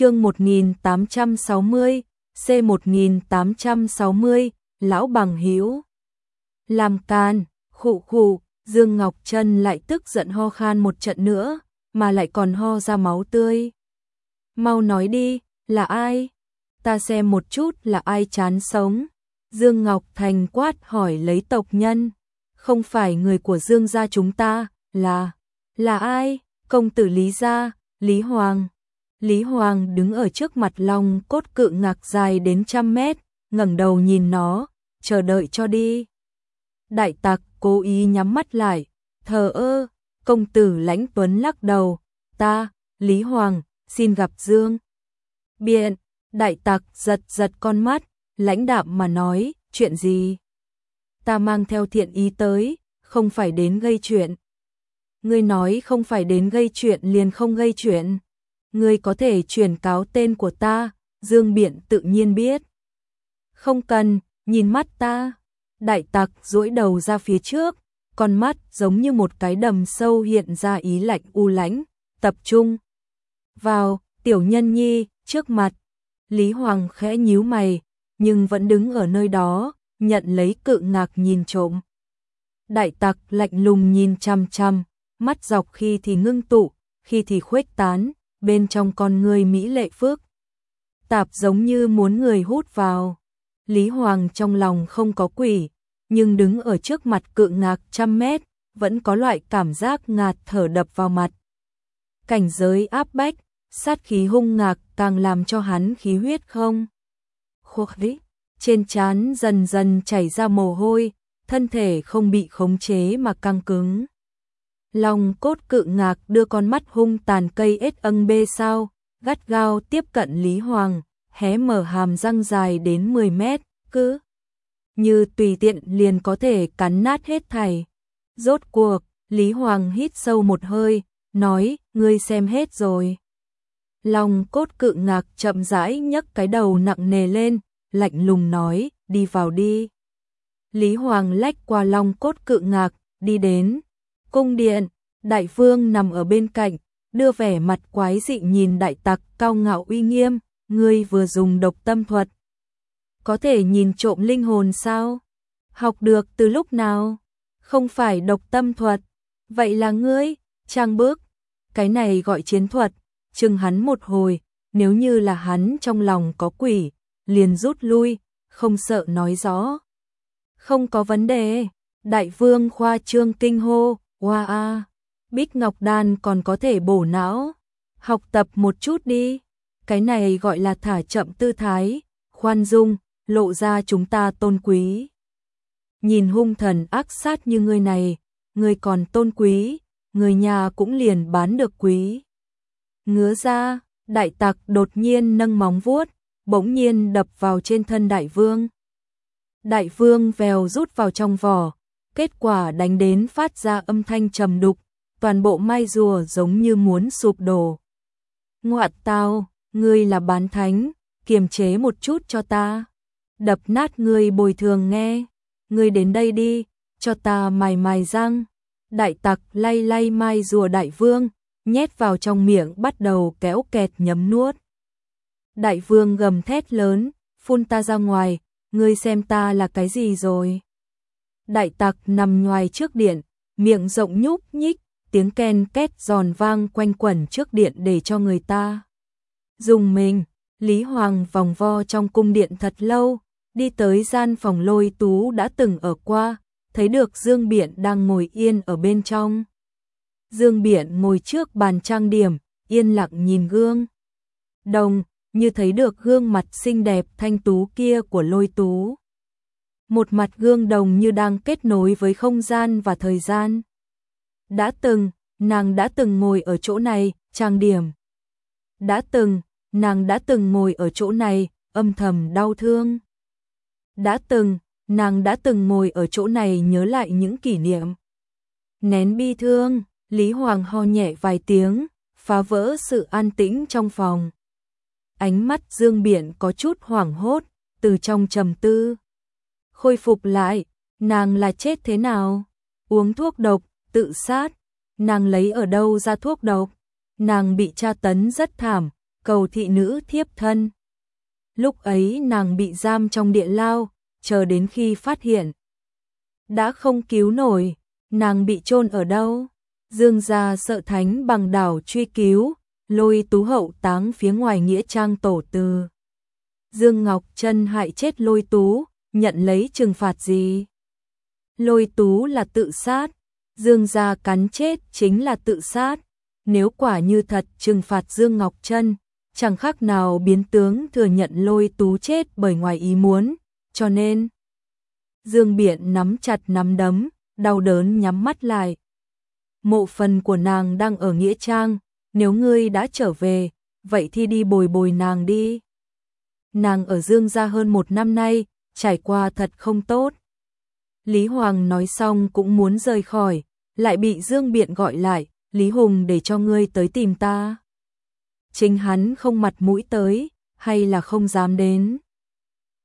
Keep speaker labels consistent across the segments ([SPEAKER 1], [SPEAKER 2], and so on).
[SPEAKER 1] chương 1860, C1860, lão bằng hiếu Làm can, khụ khụ, Dương Ngọc Trân lại tức giận ho khan một trận nữa, mà lại còn ho ra máu tươi. Mau nói đi, là ai? Ta xem một chút là ai chán sống. Dương Ngọc Thành quát hỏi lấy tộc nhân. Không phải người của Dương gia chúng ta, là... Là ai? Công tử Lý gia, Lý Hoàng. Lý Hoàng đứng ở trước mặt long cốt cự ngạc dài đến trăm mét, ngẩng đầu nhìn nó, chờ đợi cho đi. Đại tặc cố ý nhắm mắt lại, thờ ơ, công tử lãnh tuấn lắc đầu, ta, Lý Hoàng, xin gặp Dương. Biện, đại tặc giật giật con mắt, lãnh đạm mà nói, chuyện gì? Ta mang theo thiện ý tới, không phải đến gây chuyện. Ngươi nói không phải đến gây chuyện liền không gây chuyện. Ngươi có thể truyền cáo tên của ta, Dương Biện tự nhiên biết. Không cần, nhìn mắt ta. Đại tặc duỗi đầu ra phía trước, con mắt giống như một cái đầm sâu hiện ra ý lạnh u lãnh, tập trung. Vào, tiểu nhân nhi, trước mặt. Lý Hoàng khẽ nhíu mày, nhưng vẫn đứng ở nơi đó, nhận lấy cự ngạc nhìn trộm. Đại tặc lạnh lùng nhìn chăm chăm, mắt dọc khi thì ngưng tụ, khi thì khuếch tán, bên trong con người Mỹ lệ phước. Tạp giống như muốn người hút vào. Lý Hoàng trong lòng không có quỷ, nhưng đứng ở trước mặt cự ngạc trăm mét, vẫn có loại cảm giác ngạt thở đập vào mặt. Cảnh giới áp bách, sát khí hung ngạc càng làm cho hắn khí huyết không. Khô vĩ, trên trán dần dần chảy ra mồ hôi, thân thể không bị khống chế mà căng cứng. Long cốt cự ngạc đưa con mắt hung tàn cây ết âng bê sao, gắt gao tiếp cận Lý Hoàng, hé mở hàm răng dài đến 10 mét, cứ như tùy tiện liền có thể cắn nát hết thảy. Rốt cuộc, Lý Hoàng hít sâu một hơi, nói, ngươi xem hết rồi. Long cốt cự ngạc chậm rãi nhấc cái đầu nặng nề lên, lạnh lùng nói, đi vào đi. Lý Hoàng lách qua long cốt cự ngạc, đi đến. Cung điện, đại vương nằm ở bên cạnh, đưa vẻ mặt quái dị nhìn đại tặc cao ngạo uy nghiêm, ngươi vừa dùng độc tâm thuật. Có thể nhìn trộm linh hồn sao? Học được từ lúc nào? Không phải độc tâm thuật. Vậy là ngươi, trang bước. Cái này gọi chiến thuật, chừng hắn một hồi, nếu như là hắn trong lòng có quỷ, liền rút lui, không sợ nói rõ. Không có vấn đề, đại vương khoa trương kinh hô, Wow, a, Bích Ngọc Đan còn có thể bổ não. Học tập một chút đi. Cái này gọi là thả chậm tư thái, khoan dung, lộ ra chúng ta tôn quý. Nhìn hung thần ác sát như người này, người còn tôn quý, người nhà cũng liền bán được quý. Ngứa ra, đại tặc đột nhiên nâng móng vuốt, bỗng nhiên đập vào trên thân đại vương. Đại vương vèo rút vào trong vỏ, kết quả đánh đến phát ra âm thanh trầm đục, toàn bộ mai rùa giống như muốn sụp đổ. Ngoạn tao, ngươi là bán thánh, kiềm chế một chút cho ta. Đập nát ngươi bồi thường nghe, ngươi đến đây đi, cho ta mài mài răng. Đại tặc lay lay mai rùa đại vương, nhét vào trong miệng bắt đầu kéo kẹt nhấm nuốt. Đại vương gầm thét lớn, phun ta ra ngoài, ngươi xem ta là cái gì rồi đại tặc nằm ngoài trước điện, miệng rộng nhúc nhích, tiếng ken két giòn vang quanh quẩn trước điện để cho người ta. Dùng mình, Lý Hoàng vòng vo trong cung điện thật lâu, đi tới gian phòng lôi tú đã từng ở qua, thấy được Dương Biện đang ngồi yên ở bên trong. Dương Biện ngồi trước bàn trang điểm, yên lặng nhìn gương. Đồng, như thấy được gương mặt xinh đẹp thanh tú kia của lôi tú một mặt gương đồng như đang kết nối với không gian và thời gian. Đã từng, nàng đã từng ngồi ở chỗ này, trang điểm. Đã từng, nàng đã từng ngồi ở chỗ này, âm thầm đau thương. Đã từng, nàng đã từng ngồi ở chỗ này nhớ lại những kỷ niệm. Nén bi thương, Lý Hoàng ho nhẹ vài tiếng, phá vỡ sự an tĩnh trong phòng. Ánh mắt Dương Biển có chút hoảng hốt, từ trong trầm tư khôi phục lại, nàng là chết thế nào? Uống thuốc độc, tự sát, nàng lấy ở đâu ra thuốc độc? Nàng bị tra tấn rất thảm, cầu thị nữ thiếp thân. Lúc ấy nàng bị giam trong địa lao, chờ đến khi phát hiện. Đã không cứu nổi, nàng bị chôn ở đâu? Dương gia sợ thánh bằng đảo truy cứu, lôi tú hậu táng phía ngoài nghĩa trang tổ từ. Dương Ngọc Trân hại chết lôi tú, nhận lấy trừng phạt gì? Lôi tú là tự sát, Dương gia cắn chết chính là tự sát. Nếu quả như thật trừng phạt Dương Ngọc Trân, chẳng khác nào biến tướng thừa nhận lôi tú chết bởi ngoài ý muốn, cho nên Dương Biện nắm chặt nắm đấm, đau đớn nhắm mắt lại. Mộ phần của nàng đang ở Nghĩa Trang, nếu ngươi đã trở về, vậy thì đi bồi bồi nàng đi. Nàng ở Dương gia hơn một năm nay, trải qua thật không tốt. Lý Hoàng nói xong cũng muốn rời khỏi, lại bị Dương Biện gọi lại, Lý Hùng để cho ngươi tới tìm ta. Chính hắn không mặt mũi tới, hay là không dám đến.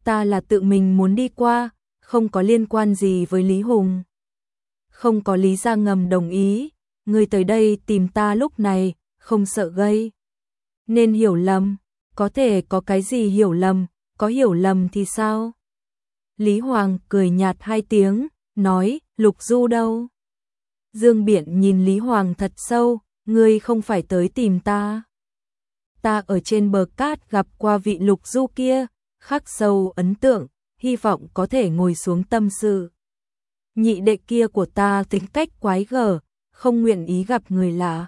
[SPEAKER 1] Ta là tự mình muốn đi qua, không có liên quan gì với Lý Hùng. Không có lý ra ngầm đồng ý, ngươi tới đây tìm ta lúc này, không sợ gây. Nên hiểu lầm, có thể có cái gì hiểu lầm, có hiểu lầm thì sao? Lý Hoàng cười nhạt hai tiếng, nói, Lục Du đâu? Dương Biện nhìn Lý Hoàng thật sâu, ngươi không phải tới tìm ta. Ta ở trên bờ cát gặp qua vị Lục Du kia, khắc sâu ấn tượng, hy vọng có thể ngồi xuống tâm sự. Nhị đệ kia của ta tính cách quái gở, không nguyện ý gặp người lạ.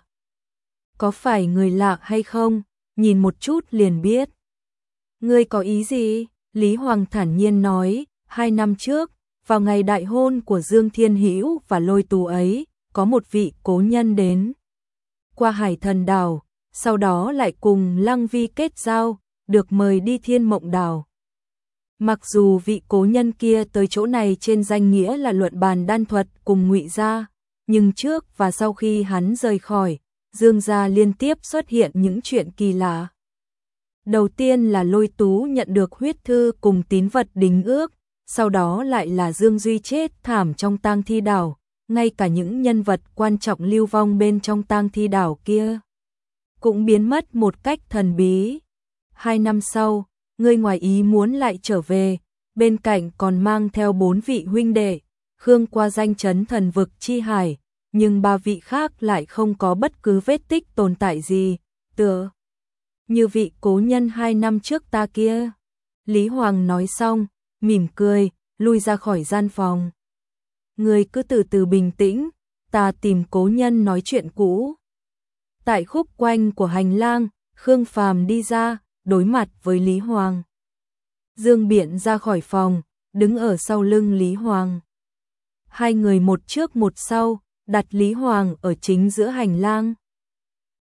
[SPEAKER 1] Có phải người lạ hay không, nhìn một chút liền biết. Ngươi có ý gì? Lý Hoàng thản nhiên nói, hai năm trước, vào ngày đại hôn của Dương Thiên Hữu và lôi tù ấy, có một vị cố nhân đến. Qua hải thần đảo, sau đó lại cùng Lăng Vi kết giao, được mời đi thiên mộng đảo. Mặc dù vị cố nhân kia tới chỗ này trên danh nghĩa là luận bàn đan thuật cùng ngụy gia, nhưng trước và sau khi hắn rời khỏi, Dương gia liên tiếp xuất hiện những chuyện kỳ lạ. Đầu tiên là lôi tú nhận được huyết thư cùng tín vật đính ước, sau đó lại là Dương Duy chết thảm trong tang thi đảo, ngay cả những nhân vật quan trọng lưu vong bên trong tang thi đảo kia cũng biến mất một cách thần bí. Hai năm sau, người ngoài ý muốn lại trở về, bên cạnh còn mang theo bốn vị huynh đệ, Khương qua danh chấn thần vực chi hải, nhưng ba vị khác lại không có bất cứ vết tích tồn tại gì, tựa như vị cố nhân hai năm trước ta kia. Lý Hoàng nói xong, mỉm cười, lui ra khỏi gian phòng. Người cứ từ từ bình tĩnh, ta tìm cố nhân nói chuyện cũ. Tại khúc quanh của hành lang, Khương Phàm đi ra, đối mặt với Lý Hoàng. Dương Biện ra khỏi phòng, đứng ở sau lưng Lý Hoàng. Hai người một trước một sau, đặt Lý Hoàng ở chính giữa hành lang.